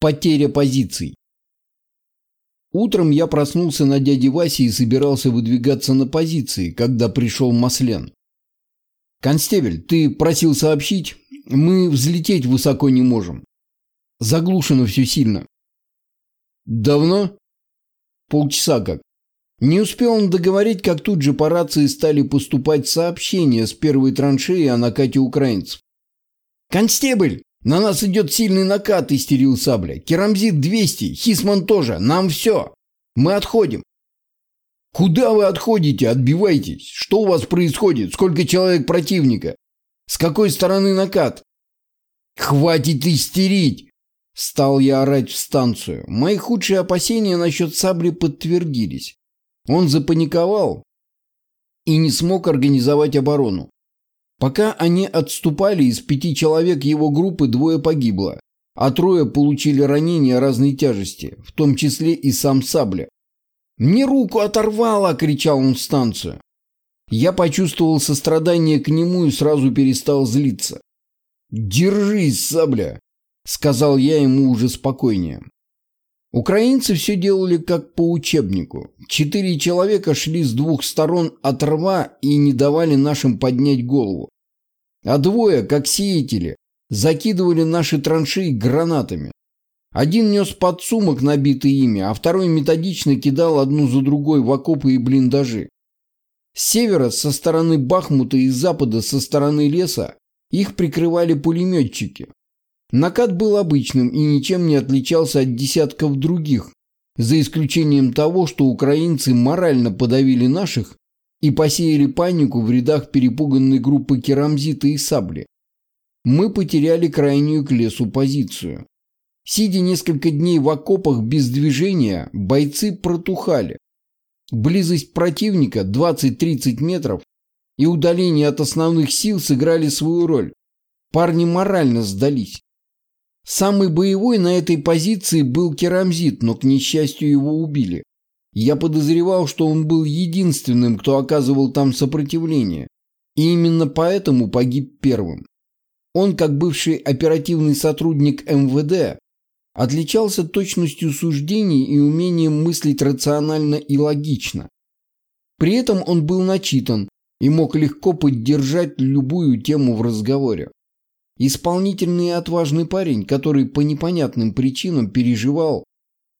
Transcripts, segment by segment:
Потеря позиций. Утром я проснулся на дяде Васе и собирался выдвигаться на позиции, когда пришел Маслен. «Констебель, ты просил сообщить? Мы взлететь высоко не можем. Заглушено все сильно». «Давно?» «Полчаса как». Не успел он договорить, как тут же по рации стали поступать сообщения с первой траншеи о накате украинцев. «Констебль, на нас идет сильный накат», – истерил Сабля. «Керамзит 200, Хисман тоже, нам все. Мы отходим». «Куда вы отходите? Отбивайтесь. Что у вас происходит? Сколько человек противника? С какой стороны накат?» «Хватит истерить!» Стал я орать в станцию. Мои худшие опасения насчет сабли подтвердились. Он запаниковал и не смог организовать оборону. Пока они отступали, из пяти человек его группы двое погибло, а трое получили ранения разной тяжести, в том числе и сам Сабля. «Мне руку оторвало!» – кричал он в станцию. Я почувствовал сострадание к нему и сразу перестал злиться. «Держись, Сабля!» – сказал я ему уже спокойнее. Украинцы все делали как по учебнику. Четыре человека шли с двух сторон от рва и не давали нашим поднять голову. А двое, как сеятели, закидывали наши траншеи гранатами. Один нес подсумок, набитый ими, а второй методично кидал одну за другой в окопы и блиндажи. С севера, со стороны Бахмута и с запада, со стороны леса, их прикрывали пулеметчики. Накат был обычным и ничем не отличался от десятков других, за исключением того, что украинцы морально подавили наших и посеяли панику в рядах перепуганной группы керамзита и сабли. Мы потеряли крайнюю к лесу позицию. Сидя несколько дней в окопах без движения, бойцы протухали. Близость противника 20-30 метров и удаление от основных сил сыграли свою роль. Парни морально сдались. Самый боевой на этой позиции был Керамзит, но, к несчастью, его убили. Я подозревал, что он был единственным, кто оказывал там сопротивление. И именно поэтому погиб первым. Он, как бывший оперативный сотрудник МВД, отличался точностью суждений и умением мыслить рационально и логично. При этом он был начитан и мог легко поддержать любую тему в разговоре. Исполнительный и отважный парень, который по непонятным причинам переживал,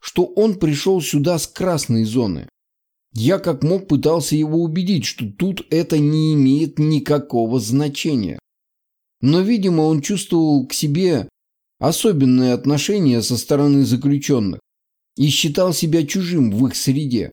что он пришел сюда с красной зоны. Я как мог пытался его убедить, что тут это не имеет никакого значения. Но, видимо, он чувствовал к себе особенное отношение со стороны заключенных и считал себя чужим в их среде.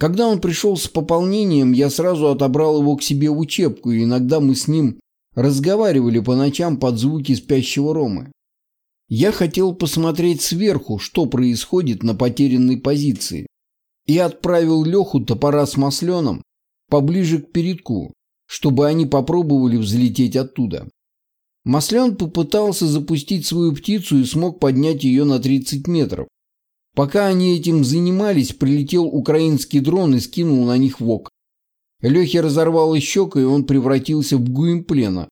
Когда он пришел с пополнением, я сразу отобрал его к себе в учебку, и иногда мы с ним разговаривали по ночам под звуки спящего Ромы. Я хотел посмотреть сверху, что происходит на потерянной позиции, и отправил Леху топора с масленом поближе к передку, чтобы они попробовали взлететь оттуда. Маслен попытался запустить свою птицу и смог поднять ее на 30 метров. Пока они этим занимались, прилетел украинский дрон и скинул на них вок. Лехе разорвало щеку, и он превратился в гуимплена.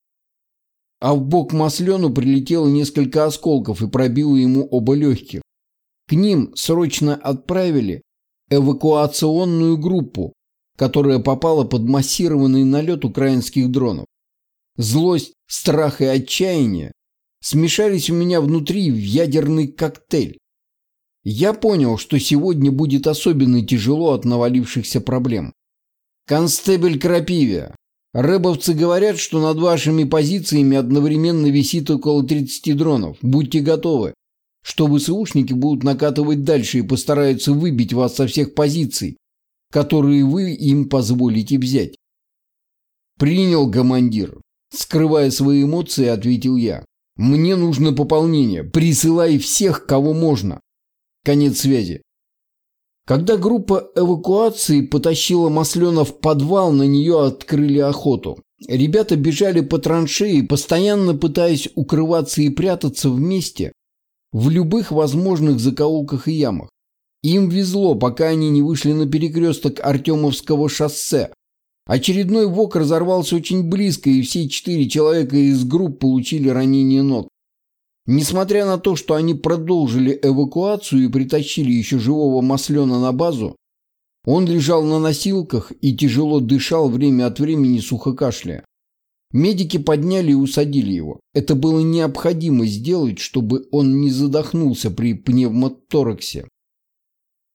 А в бок Маслену прилетело несколько осколков и пробило ему оба легких. К ним срочно отправили эвакуационную группу, которая попала под массированный налет украинских дронов. Злость, страх и отчаяние смешались у меня внутри в ядерный коктейль. Я понял, что сегодня будет особенно тяжело от навалившихся проблем. «Констебель Крапивия, рыбовцы говорят, что над вашими позициями одновременно висит около 30 дронов. Будьте готовы, что ВСУшники будут накатывать дальше и постараются выбить вас со всех позиций, которые вы им позволите взять». «Принял, командир», — скрывая свои эмоции, ответил я. «Мне нужно пополнение. Присылай всех, кого можно». Конец связи. Когда группа эвакуации потащила Маслена в подвал, на нее открыли охоту. Ребята бежали по траншеи, постоянно пытаясь укрываться и прятаться вместе в любых возможных закоулках и ямах. Им везло, пока они не вышли на перекресток Артемовского шоссе. Очередной ВОК разорвался очень близко, и все четыре человека из групп получили ранения ног. Несмотря на то, что они продолжили эвакуацию и притащили еще живого маслена на базу, он лежал на носилках и тяжело дышал время от времени сухо кашляя. Медики подняли и усадили его. Это было необходимо сделать, чтобы он не задохнулся при пневмотораксе.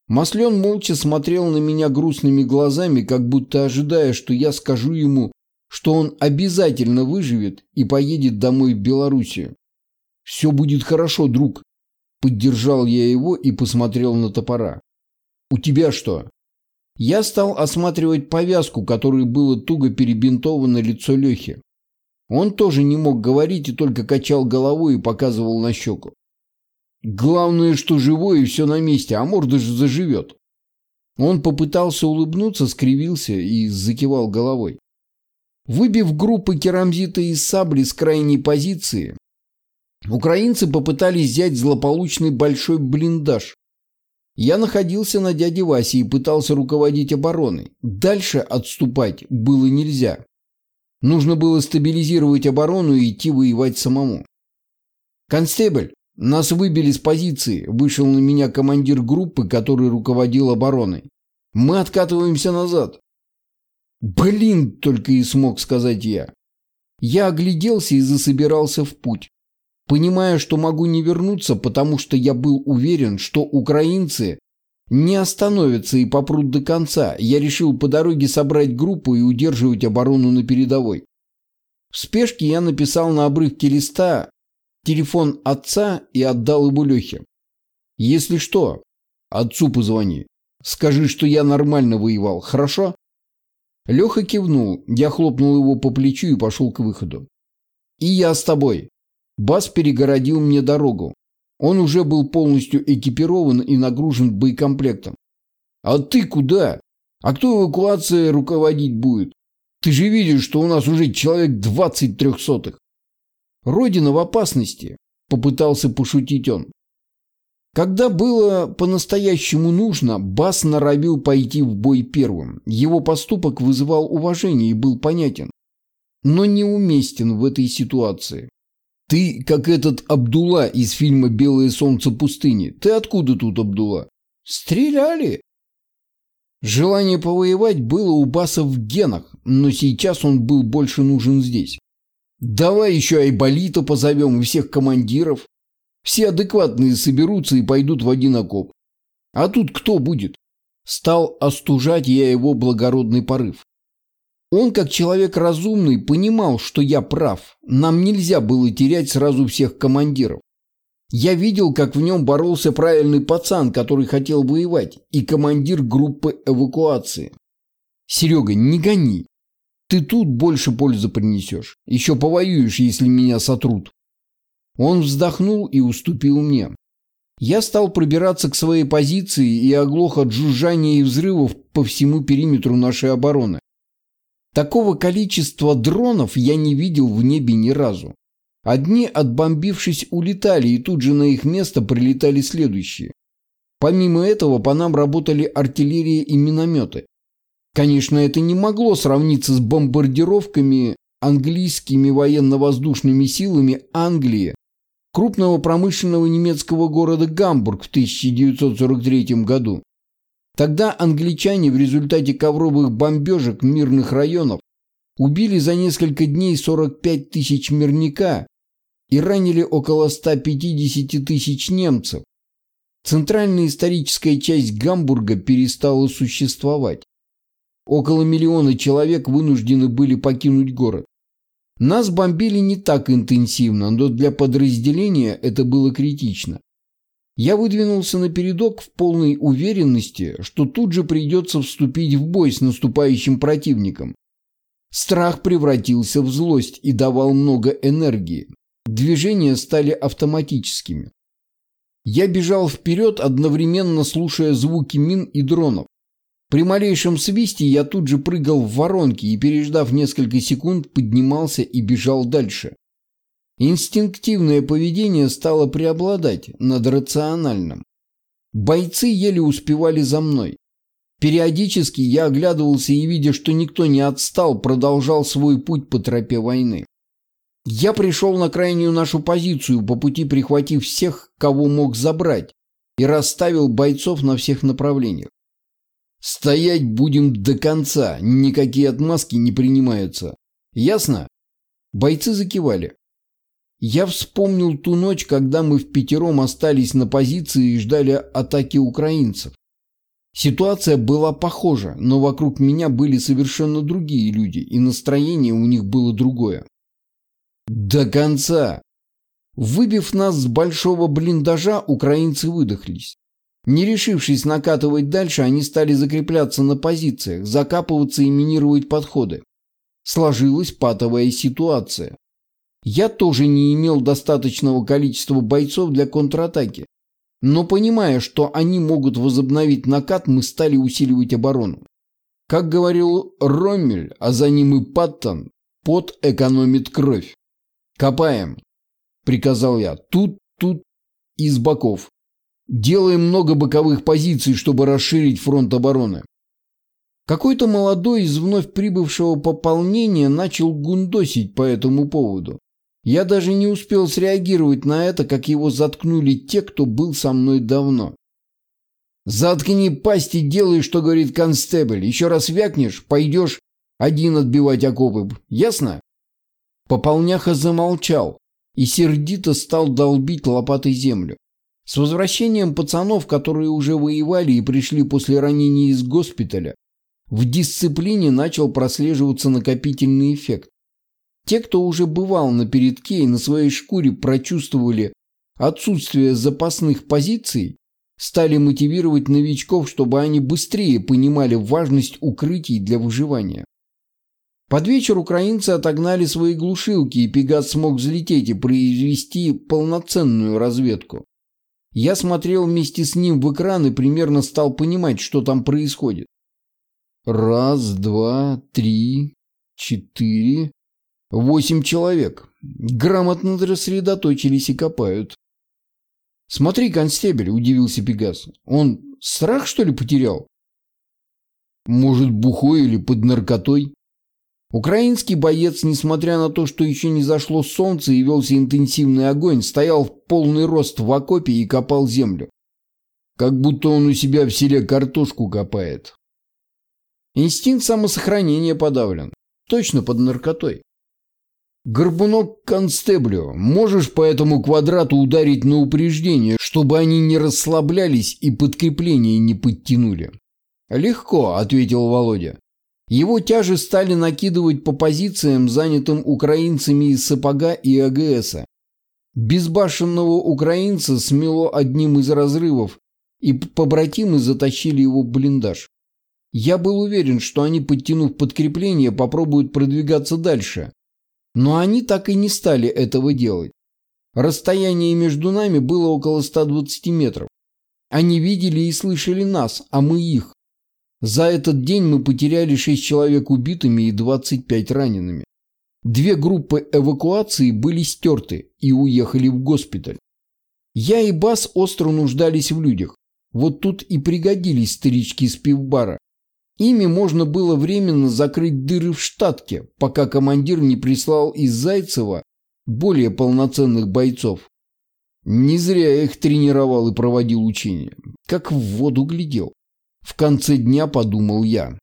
Маслен молча смотрел на меня грустными глазами, как будто ожидая, что я скажу ему, что он обязательно выживет и поедет домой в Белоруссию. «Все будет хорошо, друг», – поддержал я его и посмотрел на топора. «У тебя что?» Я стал осматривать повязку, которой было туго перебинтовано лицо Лехи. Он тоже не мог говорить и только качал головой и показывал на щеку. Главное, что живой и все на месте, а морда же заживет. Он попытался улыбнуться, скривился и закивал головой. Выбив группы керамзита из сабли с крайней позиции, украинцы попытались взять злополучный большой блиндаж. Я находился на дяде Васе и пытался руководить обороной. Дальше отступать было нельзя. Нужно было стабилизировать оборону и идти воевать самому. «Констебль, нас выбили с позиции», – вышел на меня командир группы, который руководил обороной. «Мы откатываемся назад». «Блин!» – только и смог сказать я. Я огляделся и засобирался в путь, понимая, что могу не вернуться, потому что я был уверен, что украинцы не остановятся и попрут до конца, я решил по дороге собрать группу и удерживать оборону на передовой. В спешке я написал на обрывке листа телефон отца и отдал его Лехе. Если что, отцу позвони. Скажи, что я нормально воевал, хорошо? Леха кивнул, я хлопнул его по плечу и пошел к выходу. И я с тобой. Бас перегородил мне дорогу. Он уже был полностью экипирован и нагружен боекомплектом. «А ты куда? А кто эвакуацией руководить будет? Ты же видишь, что у нас уже человек двадцать трехсотых». «Родина в опасности», – попытался пошутить он. Когда было по-настоящему нужно, Бас норовил пойти в бой первым. Его поступок вызывал уважение и был понятен, но неуместен в этой ситуации. Ты как этот Абдула из фильма «Белое солнце пустыни». Ты откуда тут, Абдула? Стреляли. Желание повоевать было у Баса в генах, но сейчас он был больше нужен здесь. Давай еще Айболита позовем и всех командиров. Все адекватные соберутся и пойдут в один окоп. А тут кто будет? Стал остужать я его благородный порыв. Он, как человек разумный, понимал, что я прав. Нам нельзя было терять сразу всех командиров. Я видел, как в нем боролся правильный пацан, который хотел воевать, и командир группы эвакуации. Серега, не гони. Ты тут больше пользы принесешь. Еще повоюешь, если меня сотрут. Он вздохнул и уступил мне. Я стал пробираться к своей позиции и оглох от жужжания и взрывов по всему периметру нашей обороны. Такого количества дронов я не видел в небе ни разу. Одни, отбомбившись, улетали, и тут же на их место прилетали следующие. Помимо этого, по нам работали артиллерия и минометы. Конечно, это не могло сравниться с бомбардировками английскими военно-воздушными силами Англии, крупного промышленного немецкого города Гамбург в 1943 году. Тогда англичане в результате ковровых бомбежек мирных районов убили за несколько дней 45 тысяч мирника и ранили около 150 тысяч немцев. Центральная историческая часть Гамбурга перестала существовать. Около миллиона человек вынуждены были покинуть город. Нас бомбили не так интенсивно, но для подразделения это было критично. Я выдвинулся на передок в полной уверенности, что тут же придется вступить в бой с наступающим противником. Страх превратился в злость и давал много энергии. Движения стали автоматическими. Я бежал вперед, одновременно слушая звуки мин и дронов. При малейшем свисте я тут же прыгал в воронки и, переждав несколько секунд, поднимался и бежал дальше. Инстинктивное поведение стало преобладать над рациональным. Бойцы еле успевали за мной. Периодически я оглядывался и, видя, что никто не отстал, продолжал свой путь по тропе войны. Я пришел на крайнюю нашу позицию, по пути прихватив всех, кого мог забрать, и расставил бойцов на всех направлениях. Стоять будем до конца, никакие отмазки не принимаются. Ясно? Бойцы закивали. Я вспомнил ту ночь, когда мы в пятером остались на позиции и ждали атаки украинцев. Ситуация была похожа, но вокруг меня были совершенно другие люди, и настроение у них было другое. До конца! Выбив нас с большого блиндажа, украинцы выдохлись. Не решившись накатывать дальше, они стали закрепляться на позициях, закапываться и минировать подходы. Сложилась патовая ситуация. Я тоже не имел достаточного количества бойцов для контратаки. Но понимая, что они могут возобновить накат, мы стали усиливать оборону. Как говорил Роммель, а за ним и Паттон, пот экономит кровь. «Копаем», — приказал я. «Тут, тут и с боков. Делаем много боковых позиций, чтобы расширить фронт обороны». Какой-то молодой из вновь прибывшего пополнения начал гундосить по этому поводу. Я даже не успел среагировать на это, как его заткнули те, кто был со мной давно. «Заткни пасть и делай, что говорит констебль. Еще раз вякнешь, пойдешь один отбивать окопы. Ясно?» Пополняха замолчал и сердито стал долбить лопатой землю. С возвращением пацанов, которые уже воевали и пришли после ранений из госпиталя, в дисциплине начал прослеживаться накопительный эффект. Те, кто уже бывал на передке и на своей шкуре прочувствовали отсутствие запасных позиций, стали мотивировать новичков, чтобы они быстрее понимали важность укрытий для выживания. Под вечер украинцы отогнали свои глушилки, и Пегас смог взлететь и произвести полноценную разведку. Я смотрел вместе с ним в экран и примерно стал понимать, что там происходит. Раз, два, три, четыре, Восемь человек. Грамотно рассредоточились и копают. «Смотри, констебель», — удивился Пегас. «Он страх, что ли, потерял?» «Может, бухой или под наркотой?» Украинский боец, несмотря на то, что еще не зашло солнце и велся интенсивный огонь, стоял в полный рост в окопе и копал землю. Как будто он у себя в селе картошку копает. Инстинкт самосохранения подавлен. Точно под наркотой. «Горбунок констеблю, можешь по этому квадрату ударить на упреждение, чтобы они не расслаблялись и подкрепление не подтянули?» «Легко», — ответил Володя. Его тяжи стали накидывать по позициям, занятым украинцами из сапога и АГСа. Безбашенного украинца смело одним из разрывов, и побратимы затащили его в блиндаж. Я был уверен, что они, подтянув подкрепление, попробуют продвигаться дальше, но они так и не стали этого делать. Расстояние между нами было около 120 метров. Они видели и слышали нас, а мы их. За этот день мы потеряли 6 человек убитыми и 25 ранеными. Две группы эвакуации были стерты и уехали в госпиталь. Я и Бас остро нуждались в людях. Вот тут и пригодились старички с пивбара. Ими можно было временно закрыть дыры в штатке, пока командир не прислал из Зайцева более полноценных бойцов. Не зря их тренировал и проводил учения. Как в воду глядел. В конце дня подумал я.